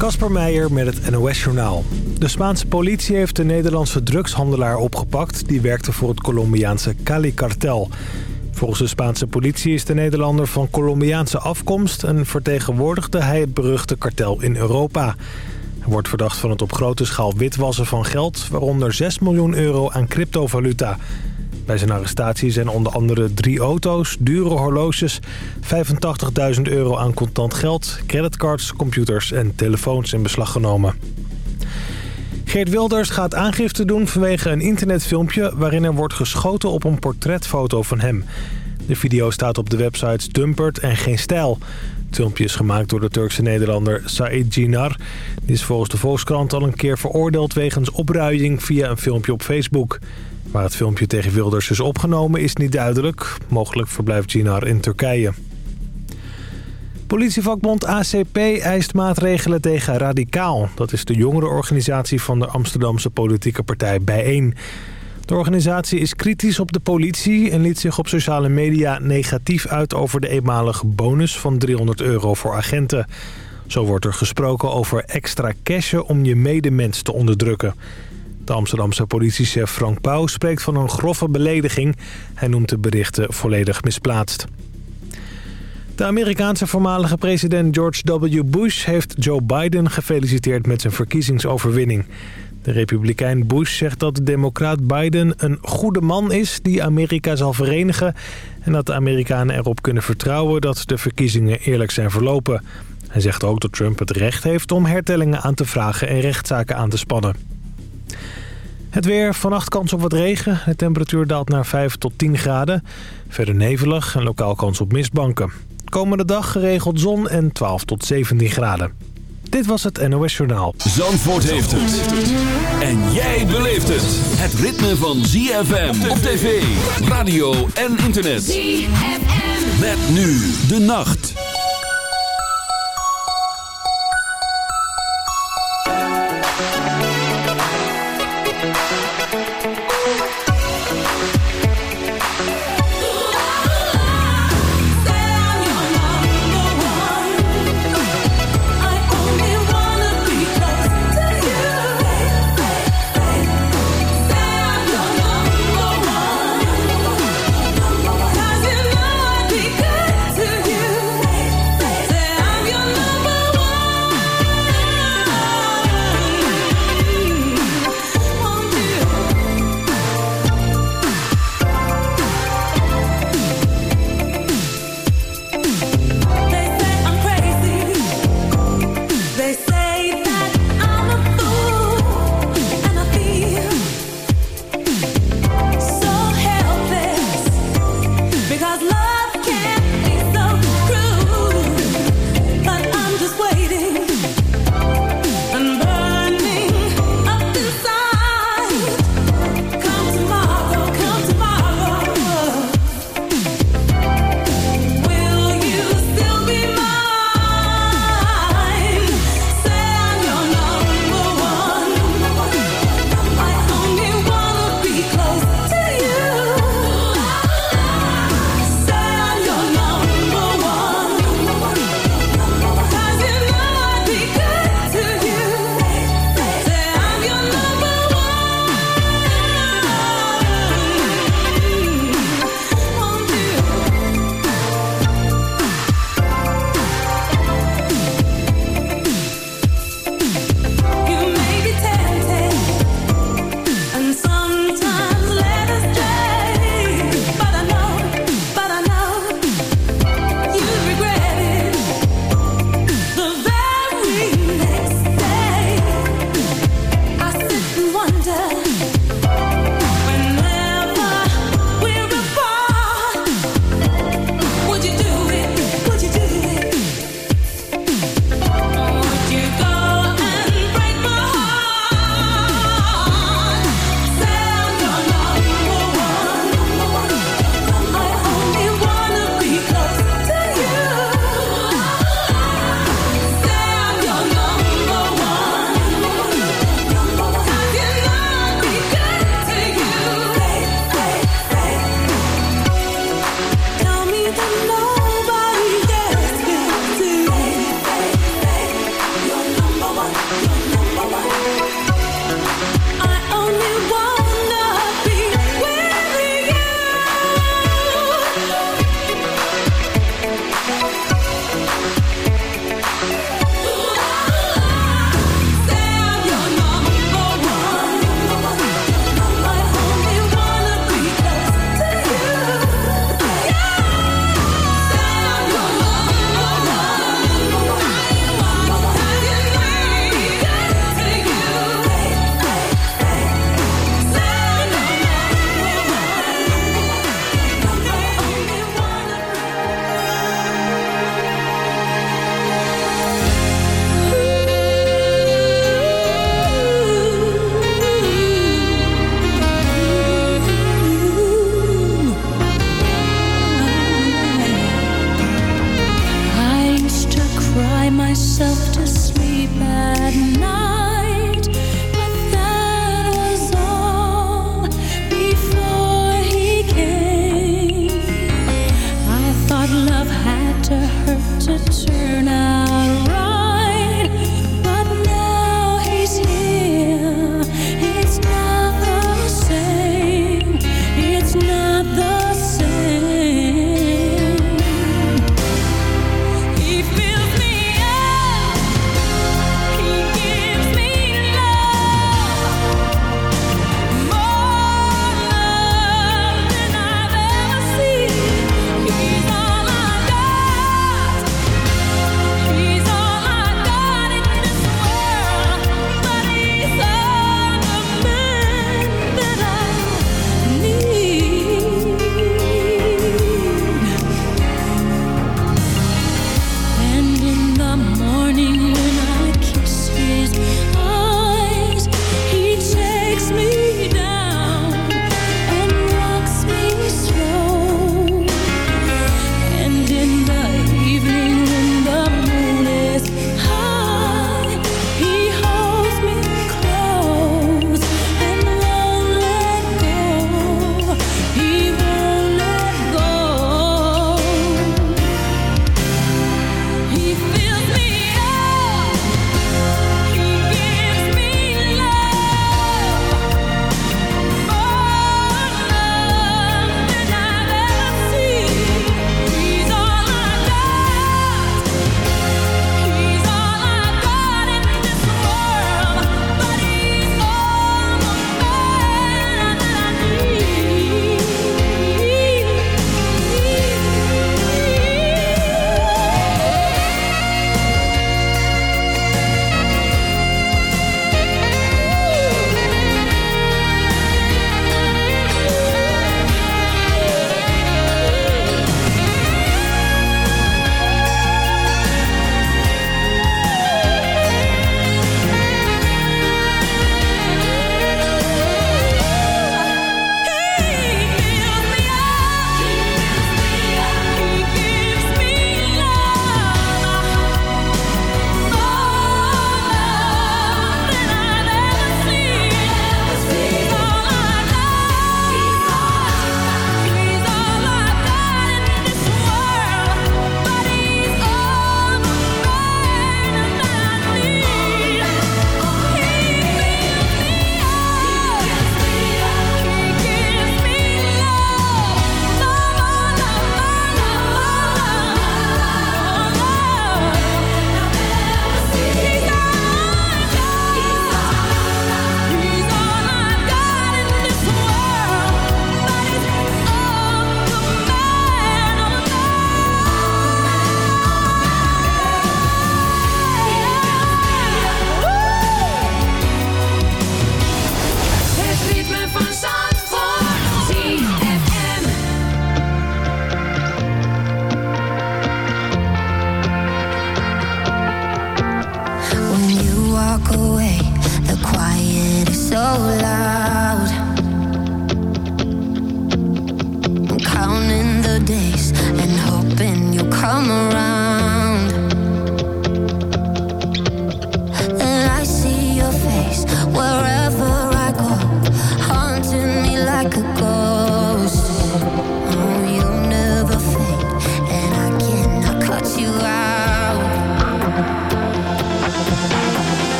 Kasper Meijer met het NOS-journaal. De Spaanse politie heeft de Nederlandse drugshandelaar opgepakt... die werkte voor het Colombiaanse Cali-kartel. Volgens de Spaanse politie is de Nederlander van Colombiaanse afkomst... en vertegenwoordigde hij het beruchte kartel in Europa. Hij wordt verdacht van het op grote schaal witwassen van geld... waaronder 6 miljoen euro aan cryptovaluta... Bij zijn arrestatie zijn onder andere drie auto's, dure horloges... 85.000 euro aan contant geld, creditcards, computers en telefoons in beslag genomen. Geert Wilders gaat aangifte doen vanwege een internetfilmpje... waarin er wordt geschoten op een portretfoto van hem. De video staat op de websites Dumpert en Geen Stijl. Het filmpje is gemaakt door de Turkse Nederlander Said Jinar. Die is volgens de Volkskrant al een keer veroordeeld wegens opruiing via een filmpje op Facebook... Waar het filmpje tegen Wilders is opgenomen is niet duidelijk. Mogelijk verblijft Ginar in Turkije. Politievakbond ACP eist maatregelen tegen Radicaal. Dat is de jongere organisatie van de Amsterdamse politieke partij Bijeen. De organisatie is kritisch op de politie en liet zich op sociale media negatief uit over de eenmalige bonus van 300 euro voor agenten. Zo wordt er gesproken over extra cashen om je medemens te onderdrukken. De Amsterdamse politiechef Frank Pauw spreekt van een grove belediging. Hij noemt de berichten volledig misplaatst. De Amerikaanse voormalige president George W. Bush heeft Joe Biden gefeliciteerd met zijn verkiezingsoverwinning. De republikein Bush zegt dat de democraat Biden een goede man is die Amerika zal verenigen... en dat de Amerikanen erop kunnen vertrouwen dat de verkiezingen eerlijk zijn verlopen. Hij zegt ook dat Trump het recht heeft om hertellingen aan te vragen en rechtszaken aan te spannen. Het weer, vannacht kans op wat regen. De temperatuur daalt naar 5 tot 10 graden. Verder nevelig en lokaal kans op mistbanken. Komende dag geregeld zon en 12 tot 17 graden. Dit was het NOS Journaal. Zandvoort heeft het. En jij beleeft het. Het ritme van ZFM op tv, radio en internet. ZFM. Met nu de nacht.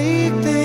make this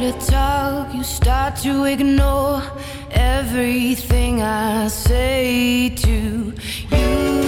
try to talk, you start to ignore everything I say to you.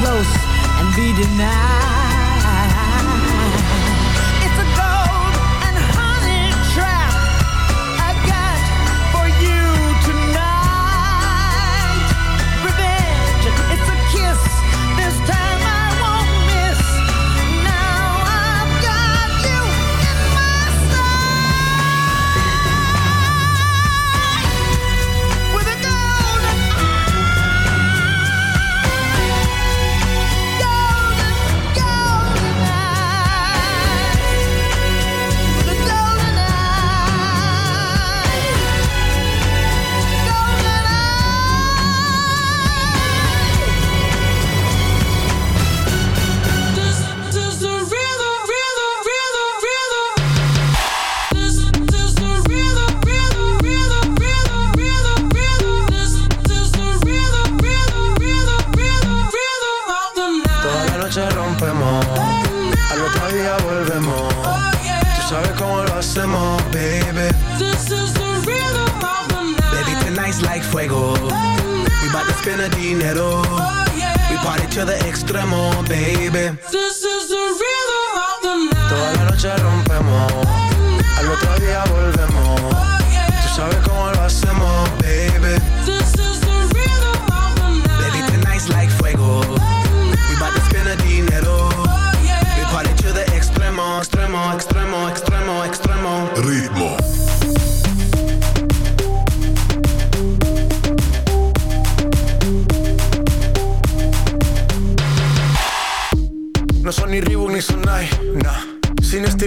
Close and be denied.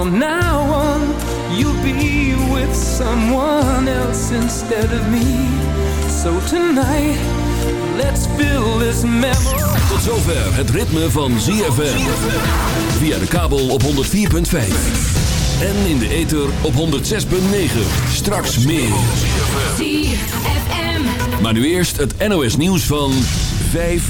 From now on, you'll be with someone else instead of me. So tonight, let's fill this memory. Tot zover het ritme van ZFM. Via de kabel op 104.5. En in de ether op 106.9. Straks meer. ZFM. Maar nu eerst het NOS nieuws van 5.